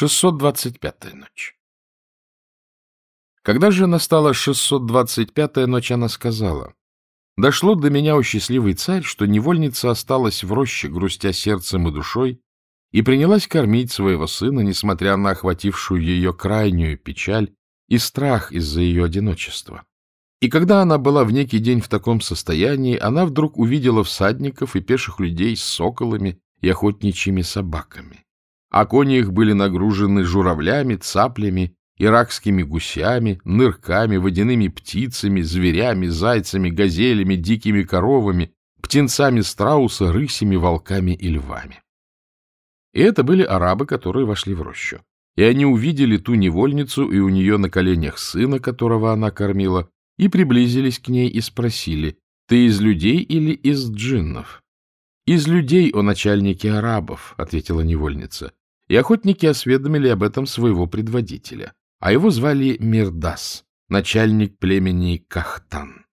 625-я ночь. Когда же настала 625-я ночь, она сказала, «Дошло до меня, о счастливый царь, что невольница осталась в роще, грустя сердцем и душой, и принялась кормить своего сына, несмотря на охватившую ее крайнюю печаль и страх из-за ее одиночества. И когда она была в некий день в таком состоянии, она вдруг увидела всадников и пеших людей с соколами и охотничьими собаками а кони их были нагружены журавлями, цаплями, иракскими гусями, нырками, водяными птицами, зверями, зайцами, газелями, дикими коровами, птенцами страуса, рысями, волками и львами. И это были арабы, которые вошли в рощу. И они увидели ту невольницу и у нее на коленях сына, которого она кормила, и приблизились к ней и спросили, «Ты из людей или из джиннов?» «Из людей, о начальнике арабов», — ответила невольница и охотники осведомили об этом своего предводителя, а его звали Мирдас, начальник племени Кахтан.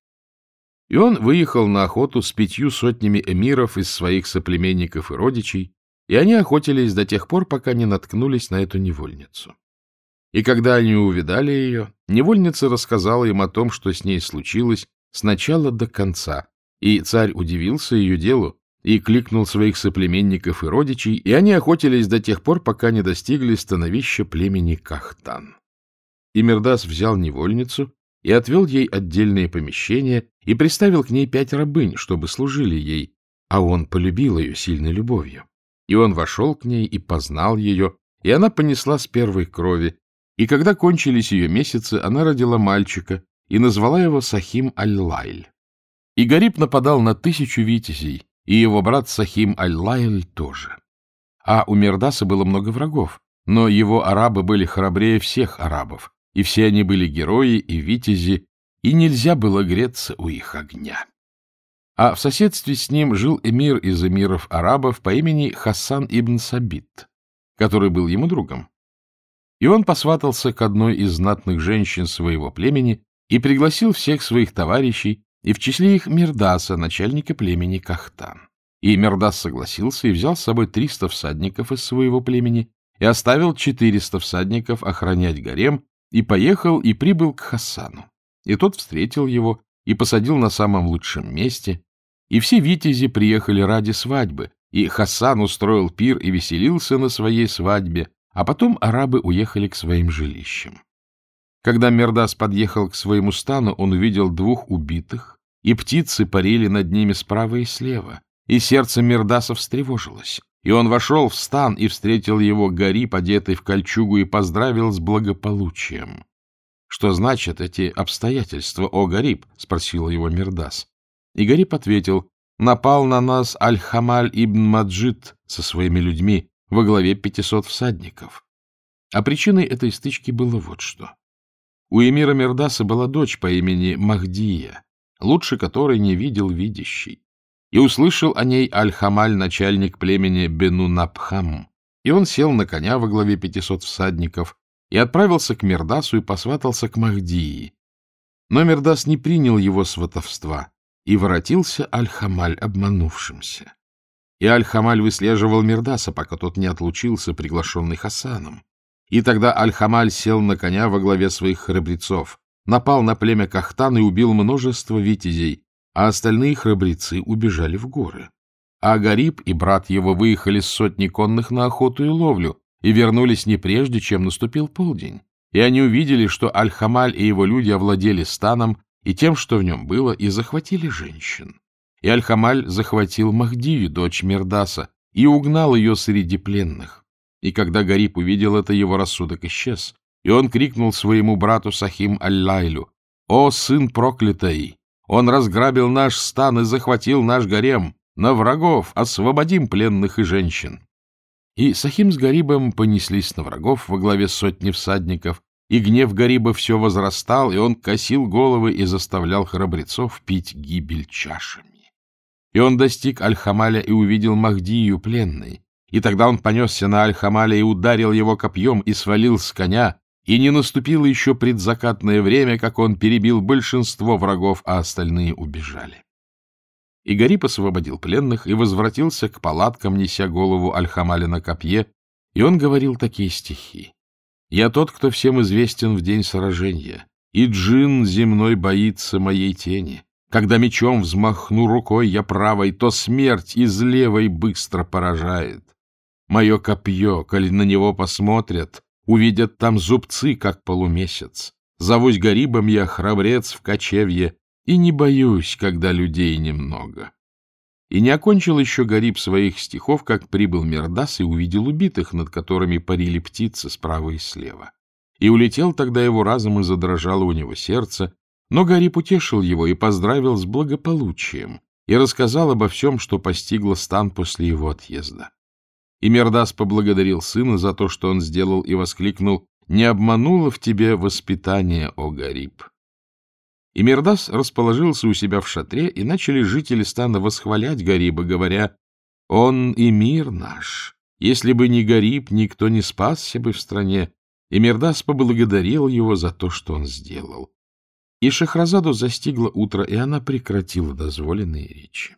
И он выехал на охоту с пятью сотнями эмиров из своих соплеменников и родичей, и они охотились до тех пор, пока не наткнулись на эту невольницу. И когда они увидали ее, невольница рассказала им о том, что с ней случилось, с начала до конца, и царь удивился ее делу и кликнул своих соплеменников и родичей, и они охотились до тех пор, пока не достигли становища племени Кахтан. И Мирдас взял невольницу и отвел ей отдельное помещение и приставил к ней пять рабынь, чтобы служили ей, а он полюбил ее сильной любовью. И он вошел к ней и познал ее, и она понесла с первой крови, и когда кончились ее месяцы, она родила мальчика и назвала его Сахим Аль-Лайль. И Гариб нападал на тысячу витязей, и его брат Сахим Аль-Лайль тоже. А у Мердаса было много врагов, но его арабы были храбрее всех арабов, и все они были герои и витязи, и нельзя было греться у их огня. А в соседстве с ним жил эмир из эмиров арабов по имени Хасан ибн Сабит, который был ему другом. И он посватался к одной из знатных женщин своего племени и пригласил всех своих товарищей и в числе их Мирдаса, начальника племени Кахтан. И Мирдас согласился и взял с собой триста всадников из своего племени и оставил четыреста всадников охранять гарем, и поехал и прибыл к Хасану. И тот встретил его и посадил на самом лучшем месте, и все витязи приехали ради свадьбы, и Хасан устроил пир и веселился на своей свадьбе, а потом арабы уехали к своим жилищам. Когда Мердас подъехал к своему стану, он увидел двух убитых, и птицы парили над ними справа и слева, и сердце Мердаса встревожилось. И он вошел в стан и встретил его Гариб, одетый в кольчугу, и поздравил с благополучием. — Что значат эти обстоятельства, о Гариб? — спросил его Мердас. И Гариб ответил, — напал на нас Аль-Хамаль ибн Маджид со своими людьми во главе пятисот всадников. А причиной этой стычки было вот что. У эмира Мердаса была дочь по имени Махдия, лучше которой не видел видящий. И услышал о ней Аль-Хамаль, начальник племени Бену-Напхам. И он сел на коня во главе пятисот всадников и отправился к Мердасу и посватался к Махдии. Но Мердас не принял его сватовства, и воротился Аль-Хамаль обманувшимся. И Аль-Хамаль выслеживал Мердаса, пока тот не отлучился, приглашенный Хасаном. И тогда Аль-Хамаль сел на коня во главе своих храбрецов, напал на племя Кахтан и убил множество витязей, а остальные храбрецы убежали в горы. А Гариб и брат его выехали с сотни конных на охоту и ловлю и вернулись не прежде, чем наступил полдень. И они увидели, что Аль-Хамаль и его люди овладели станом и тем, что в нем было, и захватили женщин. И Аль-Хамаль захватил Махдию, дочь Мирдаса, и угнал ее среди пленных. И когда Гариб увидел это, его рассудок исчез, и он крикнул своему брату Сахим Аль-Лайлю, «О, сын проклятый! Он разграбил наш стан и захватил наш гарем! На врагов освободим пленных и женщин!» И Сахим с Гарибом понеслись на врагов во главе сотни всадников, и гнев Гариба все возрастал, и он косил головы и заставлял храбрецов пить гибель чашами. И он достиг Аль-Хамаля и увидел Махдию пленной, и тогда он понесся на Аль-Хамаля и ударил его копьем и свалил с коня, и не наступило еще предзакатное время, как он перебил большинство врагов, а остальные убежали. И Гарип освободил пленных и возвратился к палаткам, неся голову Аль-Хамаля на копье, И он говорил такие стихи. «Я тот, кто всем известен в день сражения, и джин земной боится моей тени. Когда мечом взмахну рукой я правой, то смерть из левой быстро поражает. Мое копье, коли на него посмотрят, увидят там зубцы, как полумесяц. Зовусь Гарибом я, храбрец в кочевье, и не боюсь, когда людей немного. И не окончил еще Гариб своих стихов, как прибыл Мердас и увидел убитых, над которыми парили птицы справа и слева. И улетел тогда его разум, и задрожало у него сердце, но Гариб утешил его и поздравил с благополучием, и рассказал обо всем, что постигло стан после его отъезда. И Мердас поблагодарил сына за то, что он сделал, и воскликнул «Не обмануло в тебе воспитание, о Гариб!» И Мердас расположился у себя в шатре, и начали жители стана восхвалять Гариба, говоря «Он и мир наш! Если бы не Гариб, никто не спасся бы в стране!» И Мердас поблагодарил его за то, что он сделал. И Шахразаду застигло утро, и она прекратила дозволенные речи.